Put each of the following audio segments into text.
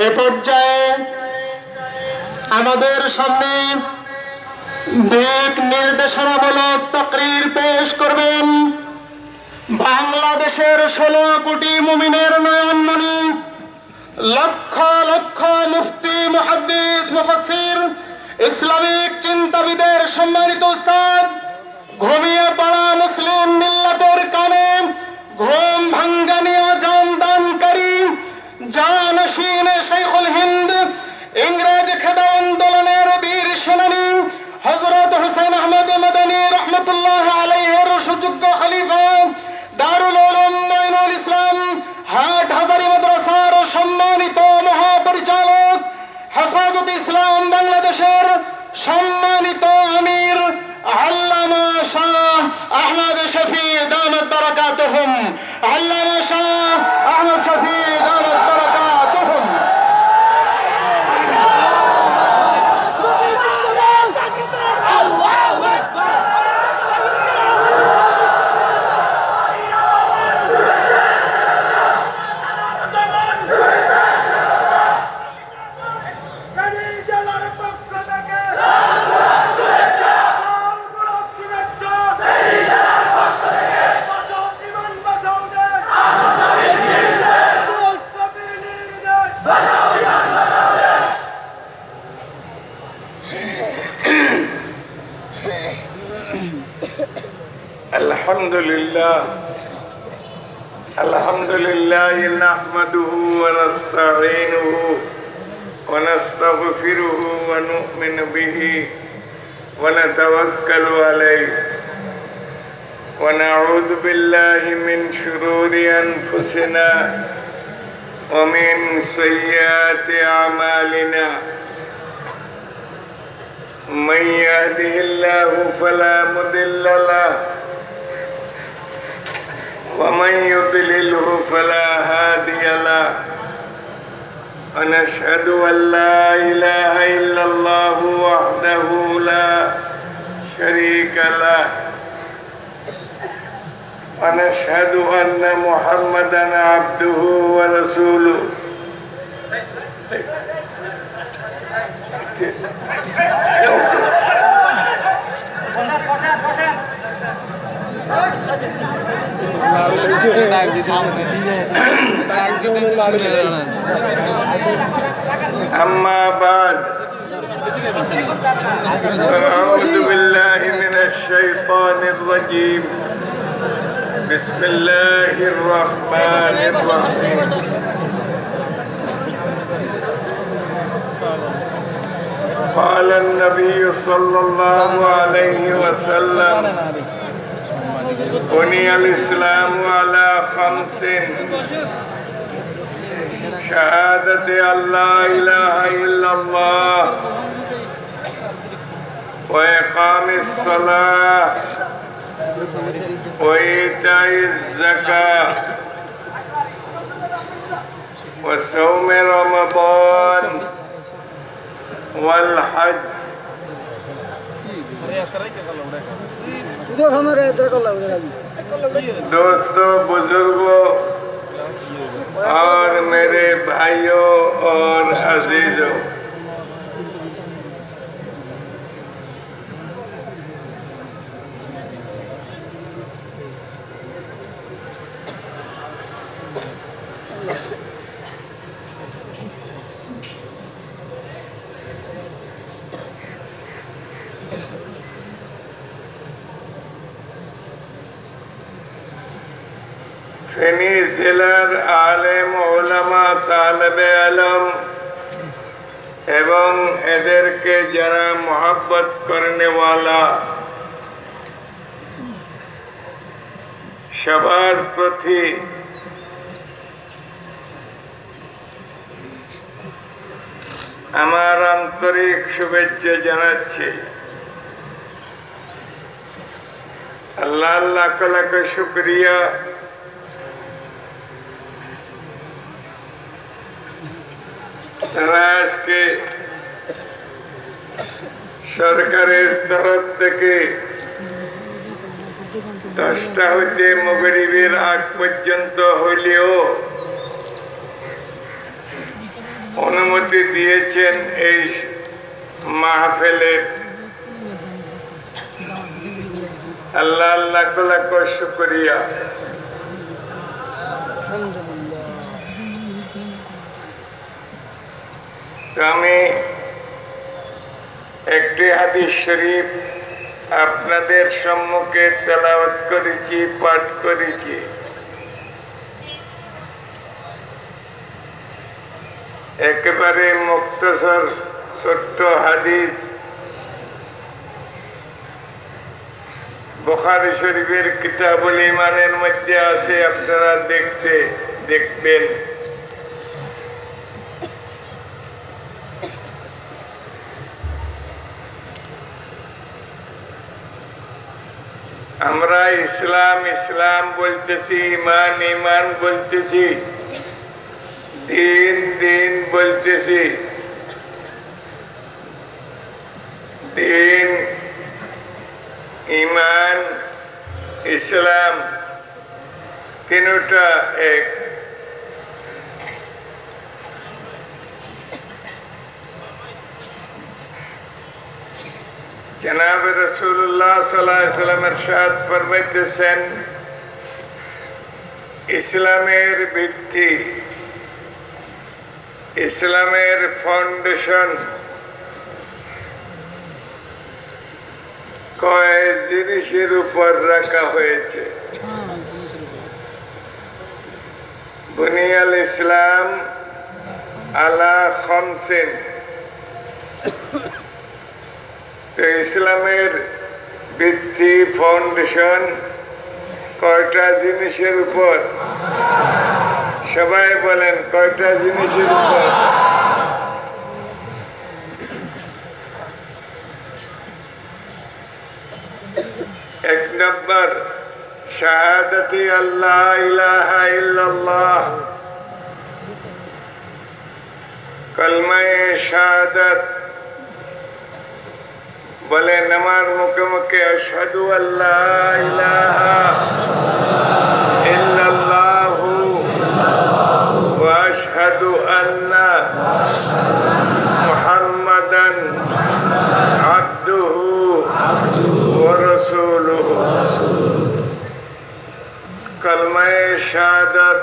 এ পর্যায়ে আমাদের সামনে দিক নির্দেশনামূলক তকরির পেশ করবেন বাংলাদেশের ষোলো কোটি মুমিনের নয়নমণি, লক্ষ লক্ষ মুফতি, মুহাদ্দিস, মুফাসসির, ইসলামিক চিন্তাবিদের সম্মানিত উস্তাদ, ঘুমিয়ে পড়া মুসলিম মিল্লাতের কানে ঘুম ভাঙ্গানিয়া জান ইংরেজ খেদা আন্দোলনের বীর সেনানী হজরত হুসেন আহমদ মদনী রহমতুল্লাহ আলাইহের সুযোগ্য খলিফা, দারুল উলুম মঈনুল ইসলাম, হাট সম্মানিত মহাপরিচালক হেফাজত ইসলাম বাংলাদেশের সম্মানিত আমির আল্লামা শাহ আহমদ শফি দামত বারাকাতুহুম। আল্লামা শাহ আহমদ শফি দামত বারাকাতুহুম। الله وحده لا شريك له. ونشهد أن محمدا عبده ورسوله. أما بعد فأعوذ بالله من الشيطان الرجيم. بسم الله الرحمن الرحيم. قال النبي صلى الله عليه وسلم بني الإسلام على خمس شهادة أن لا إله إلا الله وإقام الصلاة وإيتاء الزكاة وصوم رمضان والحج. دوستو بزرگو اور میرے بھائیو اور عزیزو. এদেরকে যারা মোহাব্বত করেনেওয়ালা, সবার প্রতি আমার আন্তরিক শুভেচ্ছা জানাচ্ছি। আল্লাহ লাখ লাখ শুক্রিয়া। তারা আজকে সরকারের তরফ থেকে দশটা হইতে মগরিবের আগ পর্যন্ত হইলেও অনুমতি দিয়েছেন এই মাহফেলের। আল্লাহ লাখ লাখ শুক্রিয়া। আমি একটি হাদিস শরীফ আপনাদের সম্মুখে তেলাওয়াত করেছি, পাঠ করেছি। একেবারে মুক্তসর ছোট্ট হাদিস। বুখারি শরীফের কিতাবুল ইমানের মধ্যে আছে, আপনারা দেখতে, দেখবেন। আমরা ইসলাম ইসলাম বলতেছি ইমান ইমান বলতেছি। দিন দিন বলতেছি। দিন, ইমান, ইসলাম, তিনটা এক। জনাব রসুল্লাহ ফরমাইতেছেন, ইসলামের ভিত্তি, ইসলামের ফাউন্ডেশন কয় জিনিসের উপর রাখা হয়েছে? বুনিয়াল ইসলাম আলা খমসিন। তো ইসলামের ভিত্তি ফাউন্ডেশন কয়টা জিনিসের উপর? সবাই বলেন, কয়টা জিনিসের উপর? এক নম্বর, শাহাদাতি আল্লাহ, ইলাহা ইল্লাল্লাহ। কলমায়ে বলেন আমার মুখে মুখে আশহাদু আল্লাহ ইলাহা ইল্লাল্লাহু ওয়া আশহাদু আন্না মুহাম্মাদান আবদুহু ওয়া রাসূলুহু কলমায়ে শাহাদাত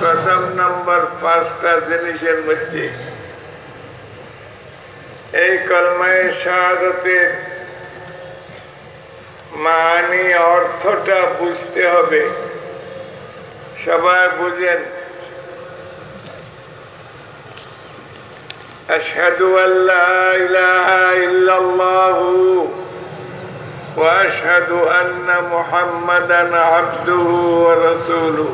প্রথম নম্বর পাঁচটা জিনিসের মধ্যে এই কলমায় শাহাদতের মানি অর্থটা বুঝতে হবে সবাই বুঝেন أشهد أن لا إله إلا الله وأشهد أن محمدا عبده ورسوله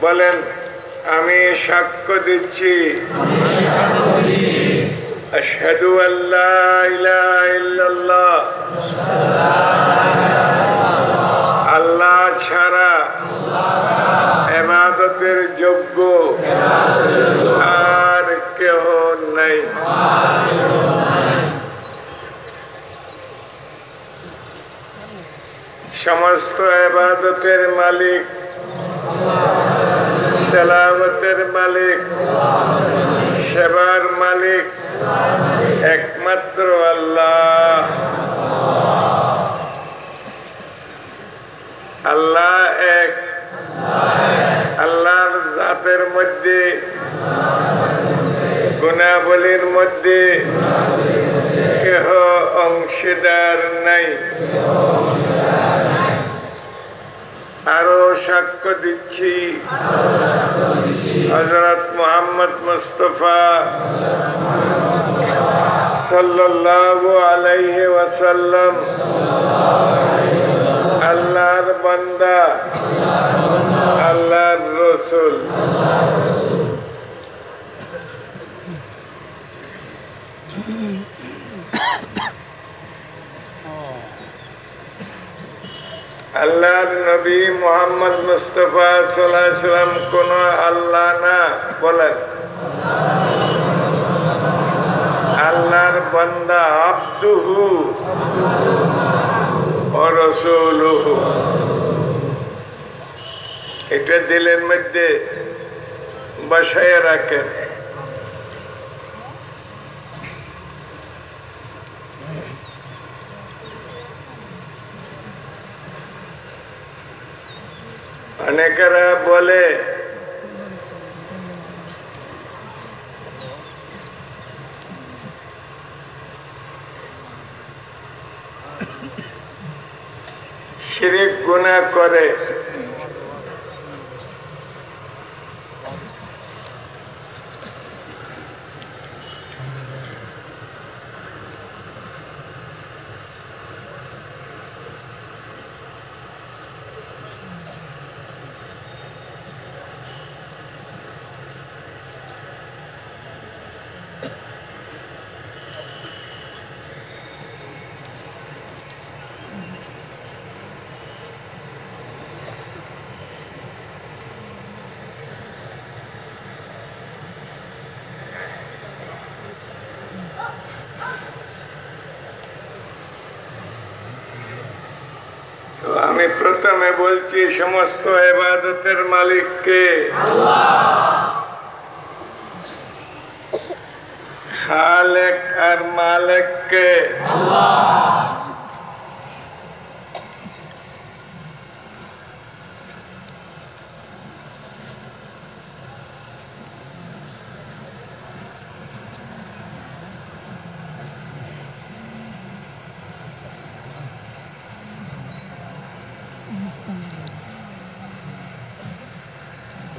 বলেন আমি সাক্ষ্য দিচ্ছি। আল্লাহ ছাড়া এবাদতের যোগ্য আর কেহ নাই। সমস্ত এবাদতের মালিক তেলাওয়াতের মালিক, সেবার মালিক, একমাত্র আল্লাহ। আল্লাহ এক। আল্লাহর জাতের মধ্যে, গুণাবলীর মধ্যে কেহ অংশীদার নাই। আরও সাক্ষ্য দিচ্ছি হজরত মোহাম্মদ মুস্তফা সাল্লাল্লাহু আলাইহি ওয়াসাল্লাম আল্লাহর বান্দা আল্লাহর রসুল আল্লাহর নবী মোহাম্মদ মুস্তফা সাল্লাম কোন আল্লাহ না বলেন। আল্লাহর বান্দা আব্দুহু ও রসুলুহু। এটা দিলের মধ্যে বসায় রাখেন। অনেকেরা বলে শিরিক গুণা করে তো আমি বলছি সমস্ত এবাদতের মালিককে। খালেক আর মালিককে।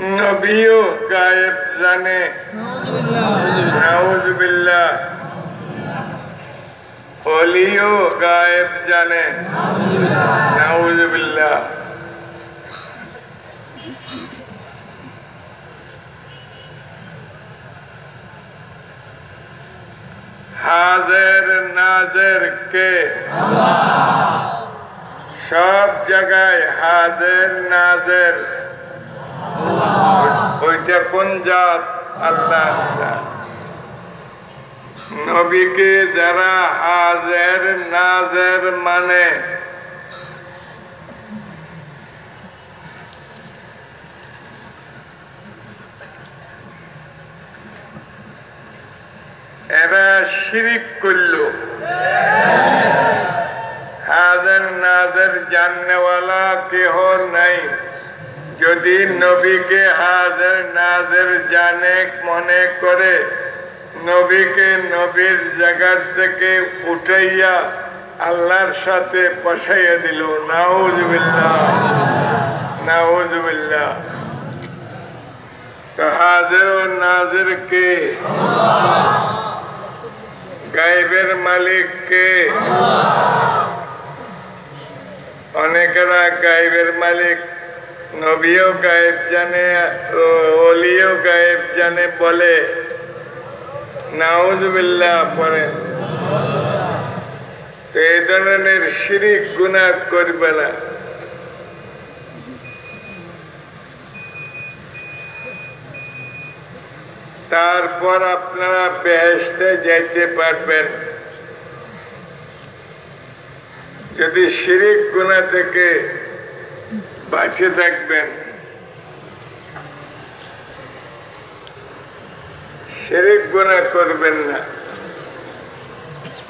নবীও গায়েব জানে নাউজবিল্লাহ অলিও গায়েব জানে নাউজবিল্লাহ হাজের নাজের কে সব জায়গায় হাজের নাজের ওইটা কোন জাত? আল্লাহ নবীকে যারা হাজের নাজের মানে এরা শিরিক করল। হাজার, নাজার জাননেওয়ালা কেহ নাই। যদি নবীকে হাজার নাজার জানে মনে করে, নবীকে নবীর জায়গার থেকে উঠাইয়া আল্লাহর সাথে বসাইয়া দিল। নাউজবিল্লাহ তো হাজার ও নাজের কে? গাইবের মালিক কে? অনেকেরা গাইবের মালিক নবীও গায়েব জানে অলিও গায়েব জানে বলে। নাউজবিল্লাহ পড়েন তো এই ধরনের শিরিক গুণা করবে না। তারপর আপনারা বেহেস্তে যাইতে পারবেন। যদি শিরিক গুণা থেকে বাঁচে থাকবেন। শিরিক গুণা করবেন না।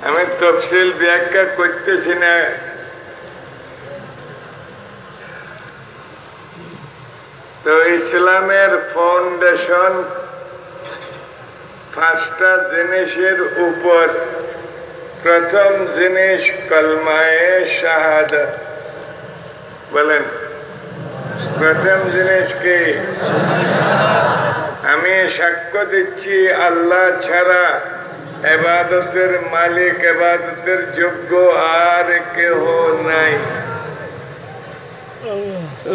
আমি তফসিল ব্যাখ্যা করতেছি না। তো ইসলামের ফাউন্ডেশন পাঁচটা জিনিসের উপর। প্রথম জিনিস কলমায়ে শাহাদাত। বলেন। প্রথম জিনিস কি আমি সাক্ষ্য দিচ্ছি, আল্লাহ ছাড়া এবাদতের মালিক, এবাদতের যোগ্য আর কেহ নাই।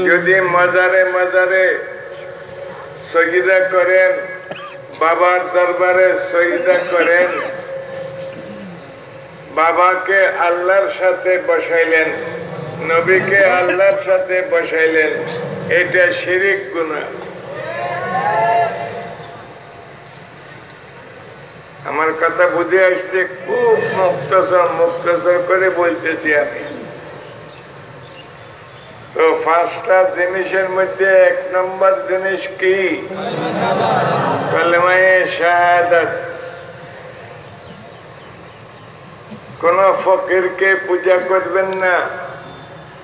যদি মাজারে মাজারে সজিদা করেন, বাবার দরবারে সজিদা করেন, বাবাকে আল্লাহর সাথে বসাইলেন। নবীকে আল্লাহর সাথে বসাইলেন। এটা শিরিক গুণা আমার কথা বুঝে আসছে, খুব মুক্তসর মুক্তসর করে বলতেছি আমি। তো পাঁচটা জিনিসের মধ্যে এক নম্বর জিনিস কি? কলমায়ে শাহাদাত। কোন ফকিরকে পূজা করবেন না।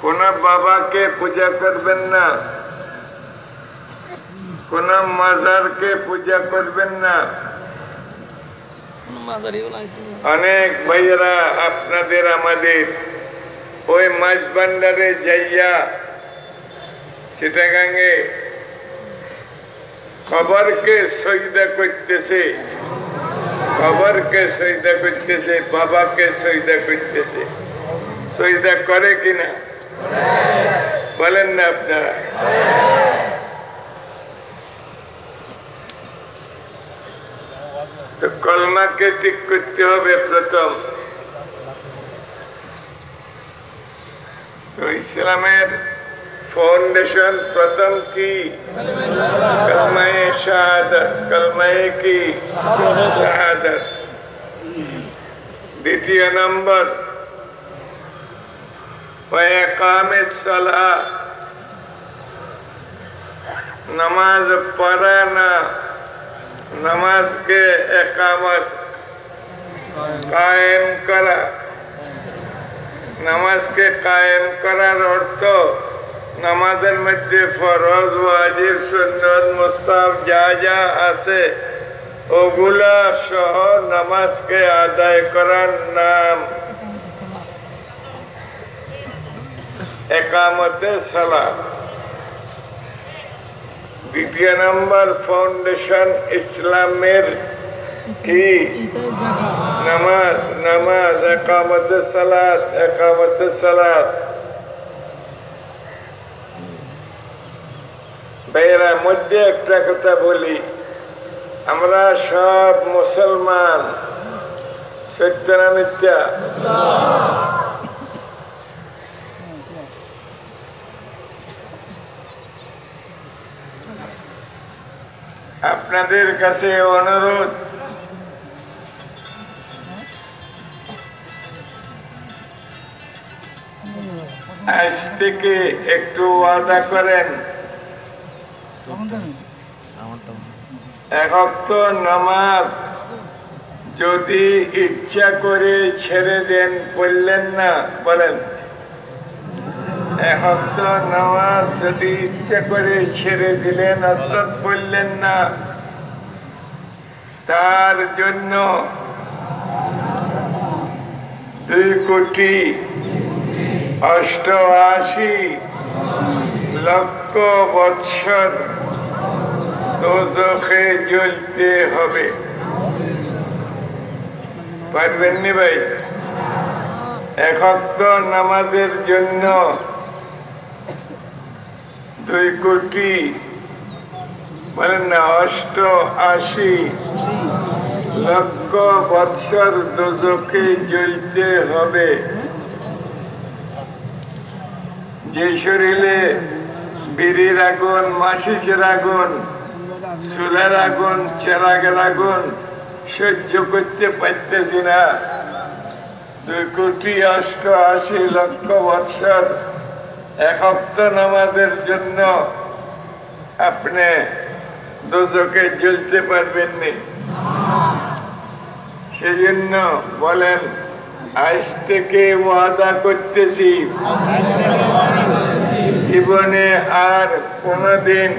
কোন বাবাকে পূজা করবেন না? কোন মাজারকে পূজা করবেন না? অনেক ভাইয়েরা আপনাদের আমাদের ওই মাছ ভান্ডারে যাইয়া চিটাগাঙ্গে খবরকে সৈদা করতেছে খবরকে সৈদা করতেছে বাবাকে সৈদা করতেছে। সৈদা করে কিনা? বলেন না আপনারা তো কলমাকে ঠিক করতে হবে প্রথম তো ইসলামের ফাউন্ডেশন প্রথম কি কলমায়ে শাহাদাত কলমায়ে কি শাহাদাত দ্বিতীয় নম্বর ওয়াকামে সালাহ নামাজ পড়া না নামাজকে একামত কায়েম করা নামাজকে কায়েম করার অর্থ নামাজের মধ্যে ফরজ ওয়াজিব সুন্নত মুস্তাব যা যা আছে ওগুলা সহ নামাজকে আদায় করার নাম একামতে সালাম। দ্বিতীয় নম্বর ফাউন্ডেশন ইসলামের কি? নামাজ নামাজ, একামতে সালাত একামতে সালাত। ভাইয়েরা, মধ্যে একটা কথা বলি। আমরা সব মুসলমান, সত্য না মিথ্যা? আপনাদের কাছে অনুরোধ। আজ থেকে একটু ওয়াদা করেন। এক নামাজ যদি ইচ্ছা করে ছেড়ে দেন পড়লেন না, বলেন। এক নামাজ যদি ইচ্ছা করে ছেড়ে দিলেন, অর্থাৎ পড়লেন না। তার জন্য দুই কোটি অষ্টআশি লক্ষ বৎসর দোজখে জ্বলতে হবে। পারবেননি ভাই? একক নামাজের জন্য দুই কোটি বলেন না অষ্ট আশি লক্ষ বৎসর দোজকে জ্বলতে হবে। যে শরীরে বিড়ির আগুন মাসিকের আগুন, চুলের আগুন, চেরাগের আগুন সহ্য করতে পারতেছি না। দুই কোটি অষ্ট আশি লক্ষ বৎসর এক হপ্ত নামাজের জন্য আপনি দুজকে জ্বলতে পারবেননি। সেজন্য বলেন, আজ থেকে ওয়াদা করতেছি, জীবনে আর কোনদিন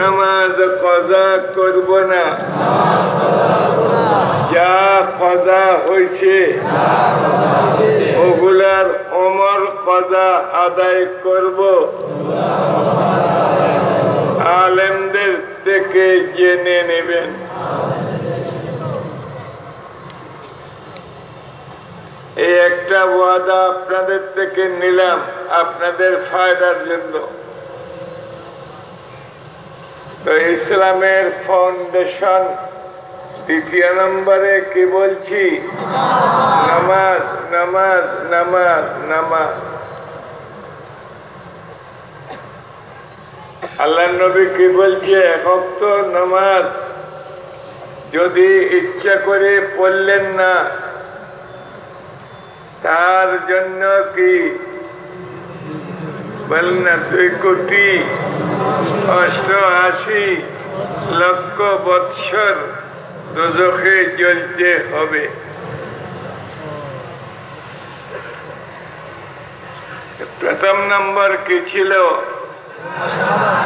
নামাজ কজা করব না। যা কজা হয়েছে, ওগুলার অমর কজা আদায় করব। আলেমদের থেকে জেনে নেবেন। এই একটা ওয়াদা আপনাদের থেকে নিলাম, আপনাদের ফায়দার জন্য। তো ইসলামের ফাউন্ডেশন দ্বিতীয় নম্বরে কি বলছি? নামাজ নামাজ নামাজ নামাজ। আল্লাহ নবী কি বলছে? একক নামাজ। যদি ইচ্ছা করে পড়লেন না, তার জন্য কি? না, দুই কোটি অষ্টআশি লক্ষ বৎসর জ্বলতে হবে। প্রথম নম্বর কি ছিল?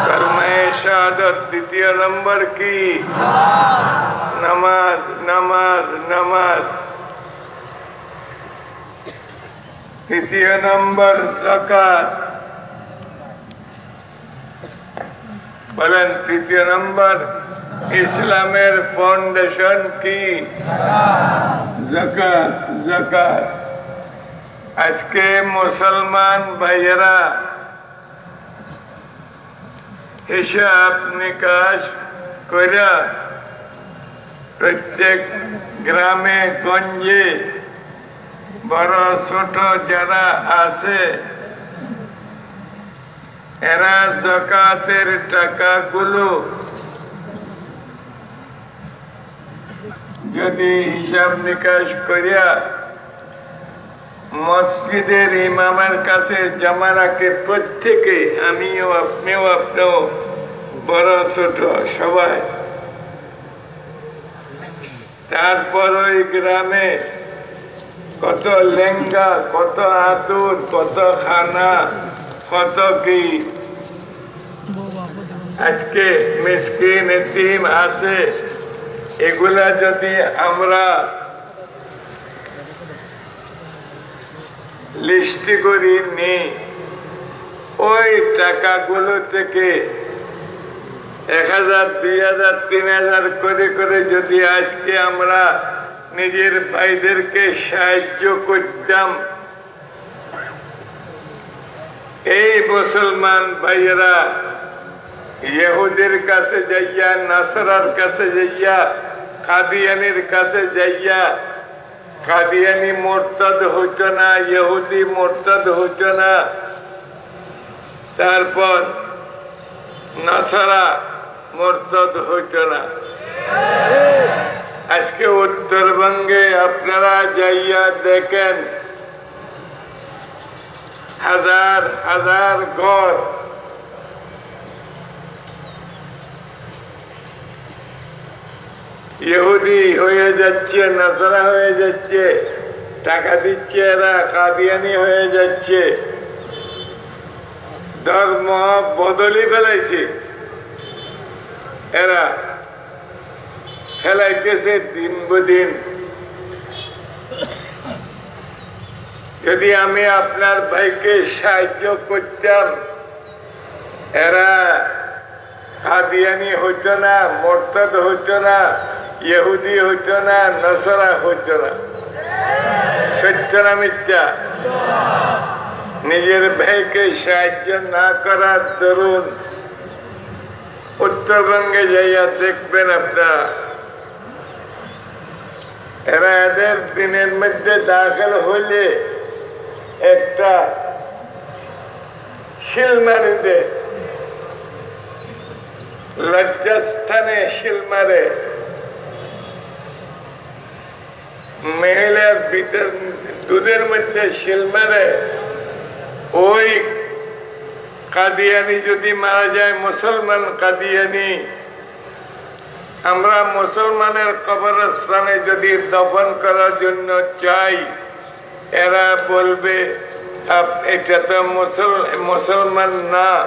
কলমায়ে শাহাদত দ্বিতীয় নম্বর কি নামাজ নামাজ নামাজ তৃতীয় নম্বর জাকাত বলেন তৃতীয় নম্বর ইসলামের ফাউন্ডেশন কি জাকাত জাকাত আজকে মুসলমান ভাইয়েরা হিসাব নিকাশ কইরা প্রত্যেক গ্রামে, গঞ্জে, বড়, ছোট যারা আছে, এরা জকাতের টাকাগুলো যদি হিসাব নিকাশ করিয়া মসজিদের ইমামের কাছে জমা রাখে প্রত্যেকে, আমিও আপনিও আপনিও বড় ছোট সবাই। তারপর ওই গ্রামে কত লেঙ্গা কত আতুর, কত খানা, কত কি? আজকে মিসকিন এতিম আছে। এগুলা যদি আমরা লিস্টি করি নি। ওই টাকাগুলো থেকে এক হাজার, দুই হাজার, তিন হাজার করে করে যদি আজকে আমরা নিজের ভাইদেরকে সাহায্য করতাম। এই মুসলমান ভাইয়েরা, ইহুদের কাছে যাইয়া, নাসরার কাছে যাইয়া, কাদিয়ানির কাছে যাইয়া কাদিয়ানি মোরতাদ হইত না, ইহুদি মোরতাদ হইত না। তারপর নাসারা মোরতাদ হইত না। আজকে উত্তরবঙ্গে আপনারা যাইয়া দেখেন, হাজার হাজার ঘর ইহুদি হয়ে যাচ্ছে, নাসারা হয়ে যাচ্ছে, টাকা দিচ্ছে এরা, কাদিয়ানি হয়ে যাচ্ছে। ধর্ম বদলি ফেলাইছে। এরা ফেলাইতেছে দিন বদিন যদি আমি আপনার ভাইকে সাহায্য করতাম, এরা কাদিয়ানি হইত না, মোরতাদ হইত না, ইহুদি হইত না, নসরা হইত না। সত্য না মিথ্যা? নিজের ভাইকে সাহায্য না করার দরুন উত্তরবঙ্গে যাইয়া দেখবেন আপনারা। এরা এদের দিনের মধ্যে দাখল হইলে একটা শিলমারিতে লজ্জাস্থানে শিলমারে মহিলার ভিতর দুধের মধ্যে শিলমারে ওই কাদিয়ানি যদি মারা যায়, মুসলমান কাদিয়ানি। আমরা মুসলমানের কবরস্থানে যদি দফন করার জন্য চাই, এরা বলবে এটা তো মুসল- মুসলমান না।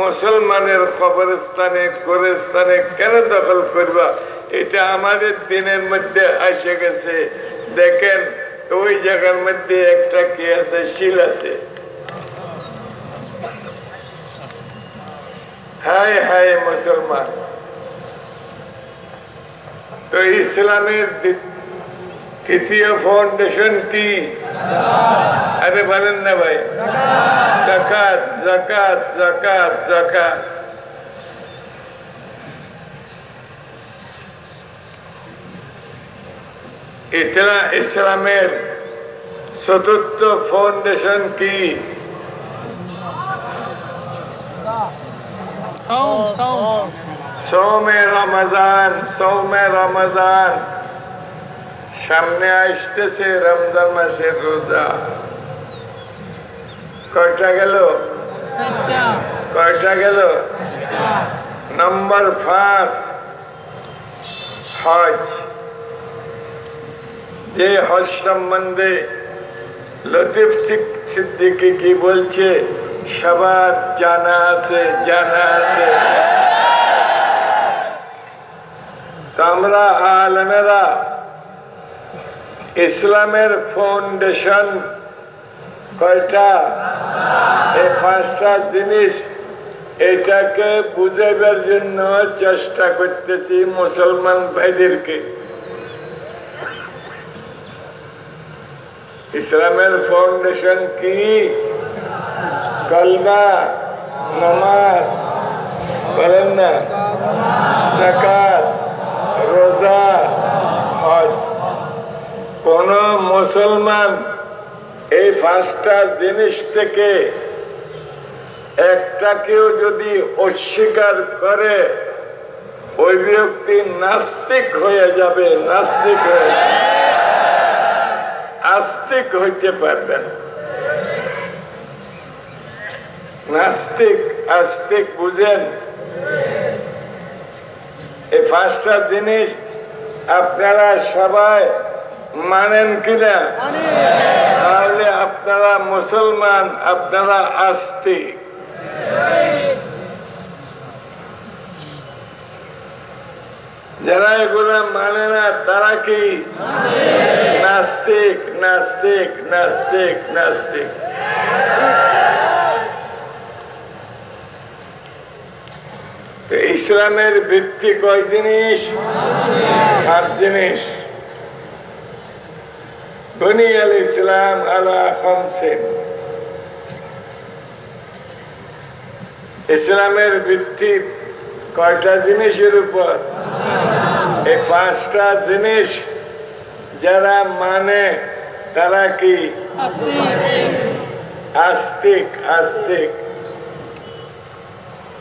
মুসলমানের কবরস্থানে, গোরস্থানে কেন দখল করবা? এটা আমাদের দিনের মধ্যে আসে গেছে। দেখেন, ওই জায়গার মধ্যে একটা কি আছে? শিল আছে। হায় হায় মুসলমান। তো ইসলামের তৃতীয় ফাউন্ডেশন কি আরে বলেন না ভাই জাকাত জাকাত জাকাত জাকাত ইতলা ইসলামের চতুর্থ ফাউন্ডেশন কি সৌমে রমজান সৌমে রমজান সামনে আসতেছে রমজান মাসের রোজা। কয়টা গেল? কয়টা গেল? নম্বর পাঁচ, হজ। যে হজ সম্বন্ধে লতিফ সিদ্দিকী কি বলছে? সবার জানা আছে জানা আছে। আমরা আলমেরা ইসলামের ফাউন্ডেশন কয়টা? এই পাঁচটা জিনিস, এটাকে বুঝাইবার জন্য চেষ্টা করতেছি মুসলমান ভাইদেরকে। ইসলামের ফাউন্ডেশন কি? কলমা, নামাজ, বলেন না? জাকাত, রোজা, হজ। কোন মুসলমান এই পাঁচটা জিনিস থেকে একটাকেও যদি অস্বীকার করে, ওই ব্যক্তি নাস্তিক হয়ে যাবে, নাস্তিক হয়ে আস্তিক হইতে পারবে না। নাস্তিক, আস্তিক বুঝেন? এই পাঁচটা জিনিস আপনারা সবাই মানেন কিনা তাহলে আপনারা মুসলমান আপনারা আস্তিক যারা এগুলো মানে না তারা কি? নাস্তিক নাস্তিক নাস্তিক নাস্তিক। ইসলামের ভিত্তি কয় জিনিস? সাত জিনিস। বনি আল ইসলাম আলা ইসলামের ভিত্তি কয়টা জিনিসের উপর? এই পাঁচটা জিনিস যারা মানে তারা কি? আস্তিক। আস্তিক।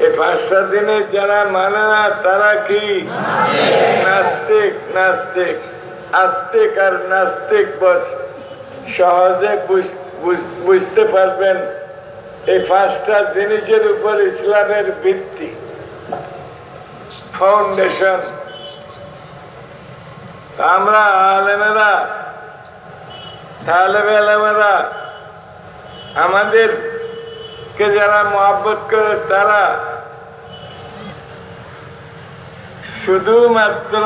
এই পাঁচটা দিনে যারা মানে না, তারা কি? নাস্তিক। নাস্তিক। আস্তিক আর নাস্তিক বস, সহজে বুঝ- বুঝ- বুঝতে পারবেন এই পাঁচটা জিনিসের উপর ইসলামের ভিত্তি। ফাউন্ডেশন আমরা আলেমেরা, তালেবে আলেমেরা, আমাদেরকে যারা মহাব্বত করে তারা শুধুমাত্র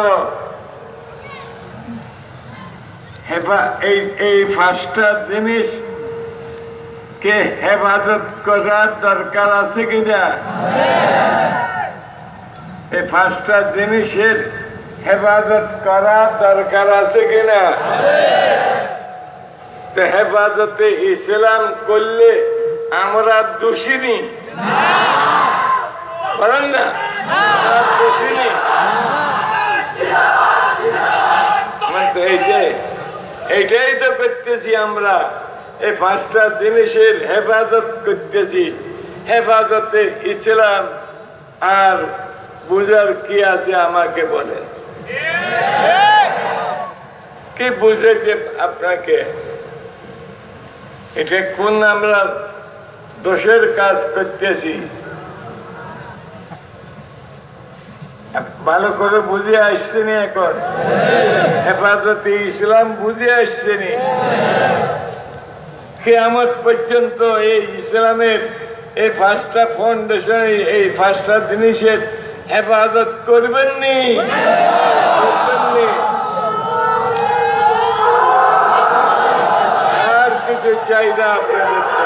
এই এই পাঁচটা জিনিস কে হেফাজত করার দরকার আছে কিনা? এই পাঁচটা জিনিসের হেফাজত করা দরকার আছে কিনা? হেফাজতে ইসলাম করলে আমরা দোষিনী বলেন না। দোষিনী এইটাই তো করতেছি আমরা। এই পাঁচটা জিনিসের হেফাজত করতেছি। হেফাজতে ইসলাম আর বুঝার কি আছে আমাকে বলে? কি বুঝেছে আপনাকে? এটা কোন আমরা দোষের কাজ করতেছি? ভালো করে বুঝে আসছেনি এখন? হেফাজতে ইসলাম বুঝে আসছেনি কেয়ামত পর্যন্ত এই ইসলামের এই পাঁচটা ফাউন্ডেশন এই পাঁচটা জিনিসের হেফাজত করবেননি করবেননি আর কিছু না আপনাদের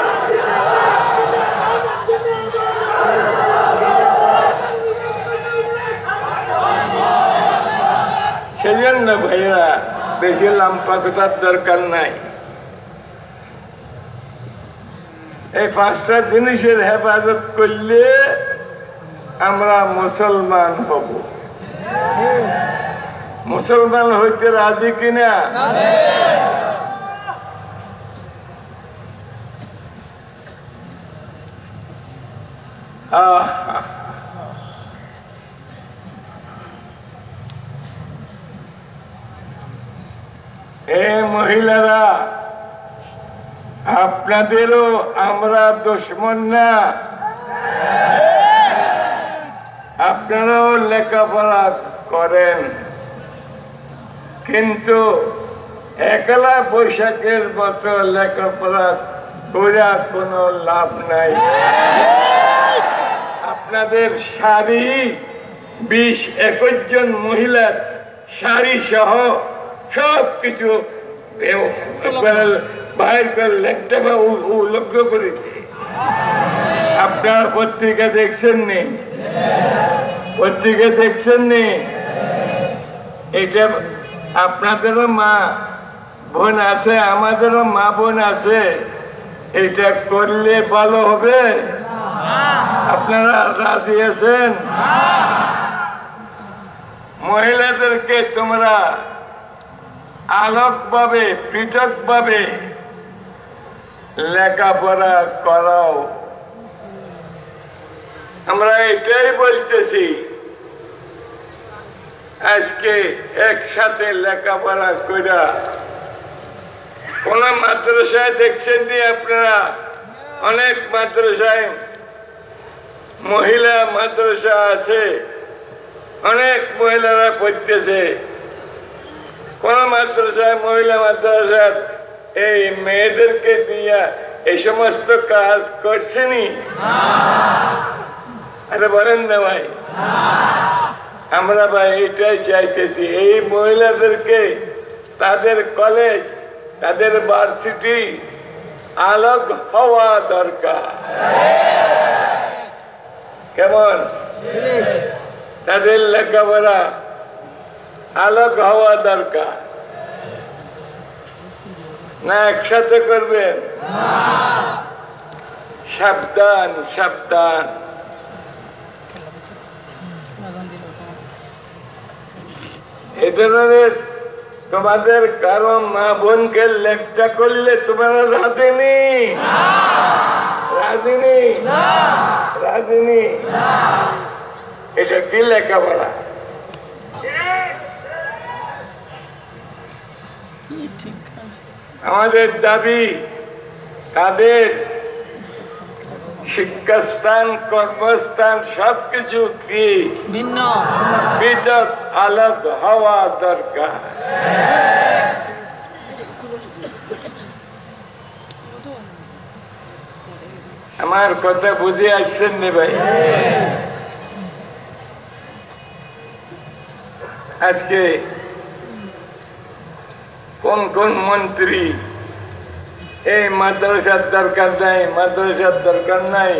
সেজন্য ভাইয়া বেশি লাম্পা কথার দরকার নাই। এই পাঁচটা জিনিসের হেফাজত করলে আমরা মুসলমান হব। মুসলমান হইতে রাজি কিনা? আহ এ মহিলারা, আপনাদেরও আমরা দুশ্মন না। আপনারাও লেখাপড়া করেন। কিন্তু একলা বৈশাখের মতো লেখাপড়া করা কোনো লাভ নাই। আপনাদের শাড়ি, বিশ, একুশ জন মহিলার শাড়ি সহ সব কিছু করে করেছে। আপনার পত্রিকা দেখছেন নি? পত্রিকা দেখছেন নি? এটা আপনাদেরও মা বোন আছে আমাদেরও মা বোন আছে। এটা করলে ভালো হবে? আপনারা রাজি আছেন? মহিলাদেরকে তোমরা আলোকভাবে, পৃথকভাবে লেখাপড়া করাও। আমরা এটাই বলতেছি, আজকে একসাথে লেখাপড়া কইরা, কোন মাদ্রাসায় দেখছেন যে আপনারা? অনেক মাদ্রাসায় মহিলা মাদ্রাসা আছে, অনেক মহিলারা পড়তেছে। কোন মাদ্রাসায় মহিলা মাদ্রাসার এই মেয়েদেরকে দিয়া এই সমস্ত কাজ করছেনি? আরে বলেন না ভাই। আমরা ভাই এটাই চাইতেছি এই মহিলাদেরকে তাদের কলেজ তাদের ভার্সিটি আলোক হওয়া দরকার। কেমন? তাদের লেখাপড়া আলোক হওয়া দরকার। না একসাথে করবেন? সাবধান সাবধান। এ ধরনের তোমাদের কারও মা বোনকে লেখটা করলে তোমরা রাধেনি রাধেনি রাধেনি এটা কি লেখাপড়া? আমাদের দাবি তাদের শিক্ষাস্থান কর্মস্থান সবকিছু কি? ভিন্ন। পৃথক আলোক হওয়া দরকার। আমার কথা বুঝে আসছেন নি ভাই? আজকে কোন কোন মন্ত্রী? এই মাদ্রাসার দরকার নাই, মাদ্রাসার দরকার নাই।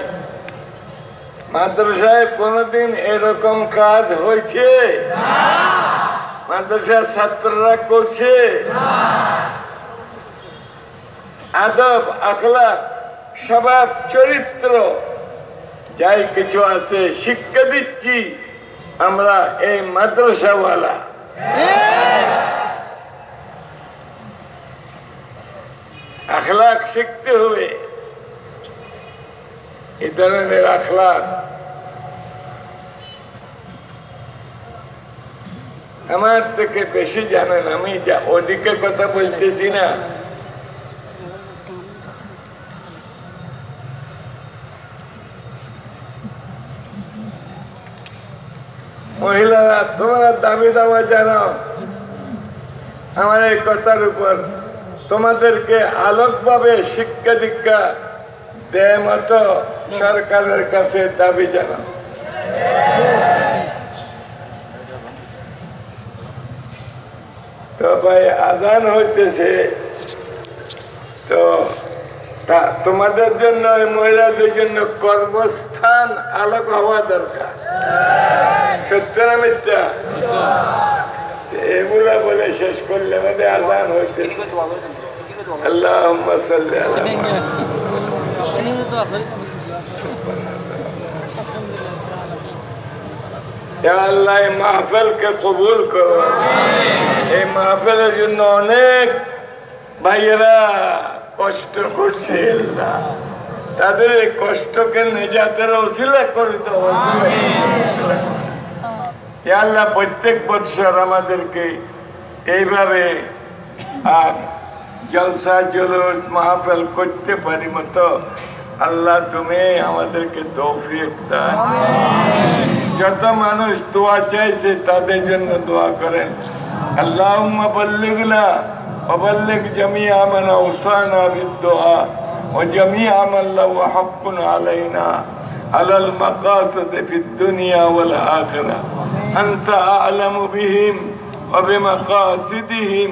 মাদ্রাসায় কোনদিন এরকম কাজ হয়েছে? মাদ্রাসার ছাত্ররা করছে? আদব আখলা স্বভাব, চরিত্র, যাই কিছু আছে, শিক্ষা দিচ্ছি, আমরা এই মাদ্রাসাওয়ালা। আখলাক শিখতে হবে। এই ধরনের আখলাক আমার থেকে বেশি জানেন আমি যা ওদিকে কথা বলতেছি না। মহিলারা, তোমরা দাবি দাওয়া জানো। আমার এই কথার উপর তোমাদেরকে আলোকভাবে শিক্ষা দীক্ষা দেয় মতো সরকারের কাছে দাবি জানাও। তো ভাই, আজান হইতেছে তো তোমাদের জন্য মহিলাদের জন্য কর্মস্থান আলোক হওয়া দরকার। সত্য মিথ্যা? এগুলা বলে শেষ করলে মানে আজান হইতে apa? ইয়া আল্লাহ এই মাহফিলকে কবুল করো। এই মাহফিলের জন্য অনেক ভাইয়েরা কষ্ট করছে আল্লাহ। তাদের এই কষ্টকে নিজাতের ওসিলা করে দাও আল্লাহ প্রত্যেক বৎসর আমাদেরকে এইভাবে আর জলসা জলুস মাহফিল করতে পারি মতো আল্লাহ তুমি আমাদেরকে তৌফিক দাও যত মানুষ দোয়া চাইছে তাদের জন্য দোয়া করেন اللهم بلغنا وبلغ جميع من اوصانا بالدعاء وجميع من له حق علينا على المقاصد في الدنيا والآخرة أنت أعلم بهم وبمقاصدهم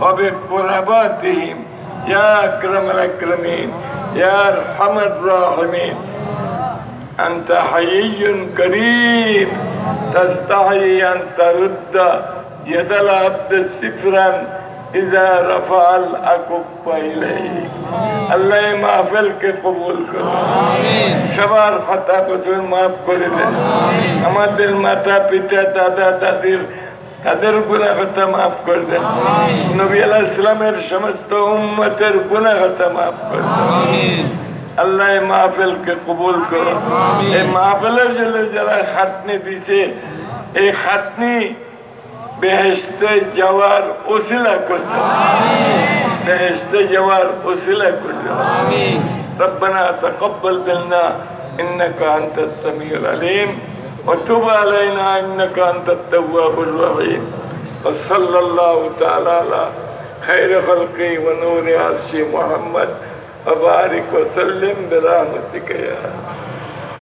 وبقرباتهم يا أكرم الأكرمين يا أرحم الراحمين أنت حيي كريم تستحي أن ترد يد العبد سفرا إذا رفع الأكف إليه আল্লাহ এই মাহফিলকে কবুল করো সবার খাতা কসুর মাফ করে দেন আমাদের মাতা পিতা দাদা দাদির তাদের গুণা কথা মাফ করে দেন নবী আলাহ ইসলামের সমস্ত উম্মতের গুণা কথা মাফ করে দেন আল্লাহ এই মাহফিলকে কবুল করো এই মাহফিলের জন্য যারা খাটনি দিছে এই খাটনি বেহেস্তে যাওয়ার ওসিলা করতে বেহেস্তে যাওয়ার ওসিলা করতে ربنا تقبل منا انك انت السميع العليم وتب علينا إنك أنت التواب الرحيم. وصلى الله تعالى على خير خلقه ونور عرش محمد. وبارك وسلم برحمتك يا